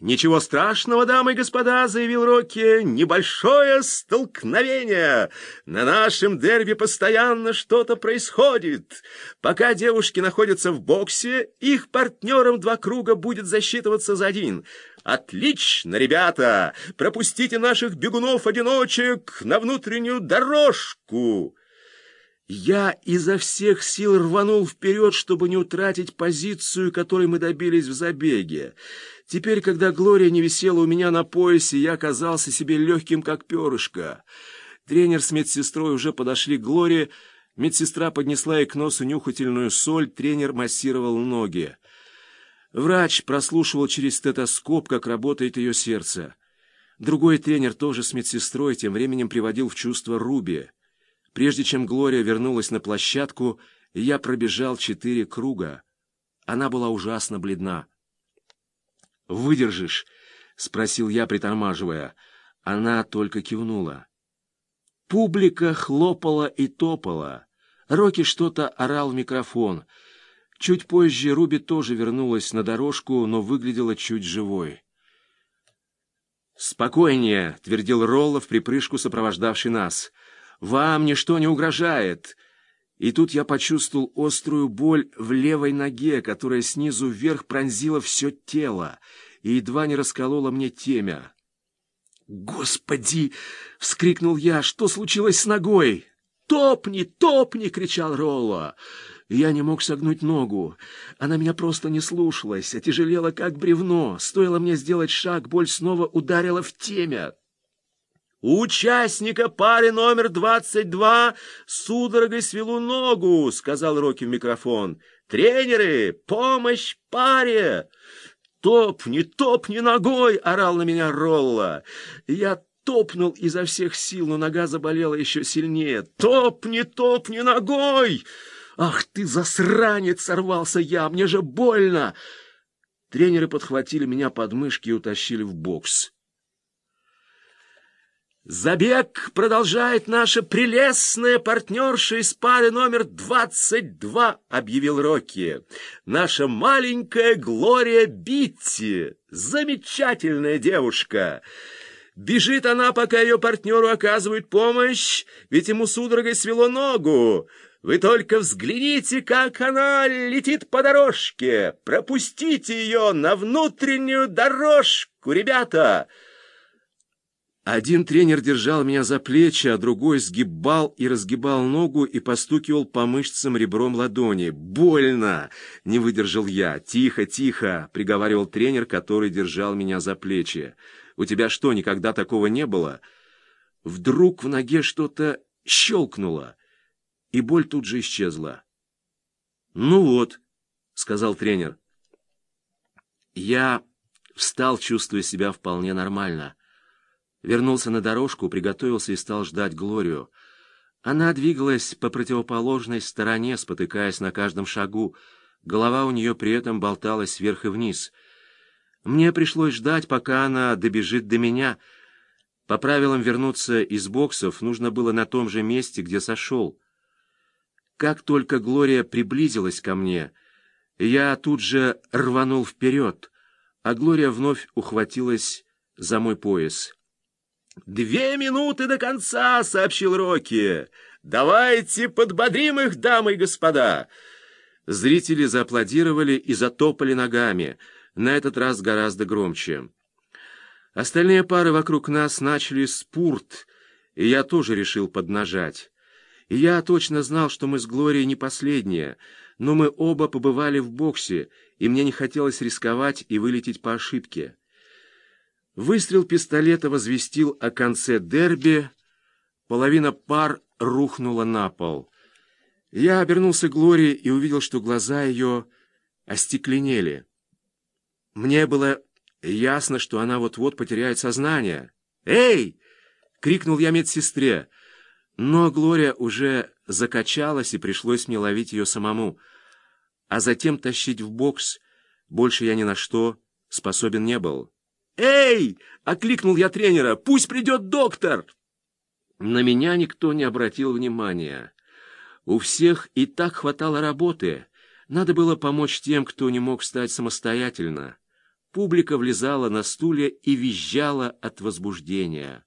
«Ничего страшного, дамы и господа», — заявил Рокки, — «небольшое столкновение. На нашем дерби постоянно что-то происходит. Пока девушки находятся в боксе, их партнерам два круга будет засчитываться за один. Отлично, ребята! Пропустите наших бегунов-одиночек на внутреннюю дорожку!» Я изо всех сил рванул вперед, чтобы не утратить позицию, которой мы добились в забеге. Теперь, когда Глория не висела у меня на поясе, я оказался себе легким, как перышко. Тренер с медсестрой уже подошли к Глории. Медсестра поднесла ей к носу нюхательную соль, тренер массировал ноги. Врач прослушивал через стетоскоп, как работает ее сердце. Другой тренер, тоже с медсестрой, тем временем приводил в чувство Руби. Прежде чем Глория вернулась на площадку, я пробежал четыре круга. Она была ужасно бледна. «Выдержишь?» — спросил я, притормаживая. Она только кивнула. Публика хлопала и топала. Рокки что-то орал в микрофон. Чуть позже Руби тоже вернулась на дорожку, но выглядела чуть живой. «Спокойнее», — твердил Ролло в припрыжку, сопровождавший нас. Вам ничто не угрожает. И тут я почувствовал острую боль в левой ноге, которая снизу вверх пронзила все тело и едва не расколола мне темя. «Господи!» — вскрикнул я. «Что случилось с ногой?» «Топни, топни!» — кричал Ролло. Я не мог согнуть ногу. Она меня просто не слушалась, отяжелела, как бревно. Стоило мне сделать шаг, боль снова ударила в темя. Участника пары номер двадцать два судорогой свелу ногу, сказал Рокки в микрофон. Тренеры, помощь паре! Топни, топни ногой, орал на меня Ролла. Я топнул изо всех сил, но нога заболела еще сильнее. Топни, топни ногой! Ах ты засранец, сорвался я, мне же больно. Тренеры подхватили меня под мышки и утащили в бокс. Забег продолжает наша прелестная партнерша из пары номер 22, объявил Рокки. Наша маленькая Глория Битти. Замечательная девушка. Бежит она, пока ее партнеру оказывают помощь, ведь ему судорогой свело ногу. Вы только взгляните, как она летит по дорожке. Пропустите ее на внутреннюю дорожку, ребята. Один тренер держал меня за плечи, а другой сгибал и разгибал ногу и постукивал по мышцам ребром ладони. «Больно!» — не выдержал я. «Тихо, тихо!» — приговаривал тренер, который держал меня за плечи. «У тебя что, никогда такого не было?» Вдруг в ноге что-то щелкнуло, и боль тут же исчезла. «Ну вот», — сказал тренер. Я встал, чувствуя себя вполне нормально. Вернулся на дорожку, приготовился и стал ждать Глорию. Она двигалась по противоположной стороне, спотыкаясь на каждом шагу. Голова у нее при этом болталась вверх и вниз. Мне пришлось ждать, пока она добежит до меня. По правилам вернуться из боксов нужно было на том же месте, где сошел. Как только Глория приблизилась ко мне, я тут же рванул вперед, а Глория вновь ухватилась за мой пояс. «Две минуты до конца!» — сообщил Рокки. «Давайте подбодрим их, дамы и господа!» Зрители зааплодировали и затопали ногами, на этот раз гораздо громче. Остальные пары вокруг нас начали спурт, и я тоже решил поднажать. И я точно знал, что мы с Глорией не последние, но мы оба побывали в боксе, и мне не хотелось рисковать и вылететь по ошибке. Выстрел пистолета возвестил о конце дерби. Половина пар рухнула на пол. Я обернулся к Глории и увидел, что глаза ее остекленели. Мне было ясно, что она вот-вот потеряет сознание. «Эй!» — крикнул я медсестре. Но Глория уже закачалась, и пришлось мне ловить ее самому. А затем тащить в бокс больше я ни на что способен не был. «Эй!» — окликнул я тренера. «Пусть придет доктор!» На меня никто не обратил внимания. У всех и так хватало работы. Надо было помочь тем, кто не мог встать самостоятельно. Публика влезала на стулья и визжала от возбуждения.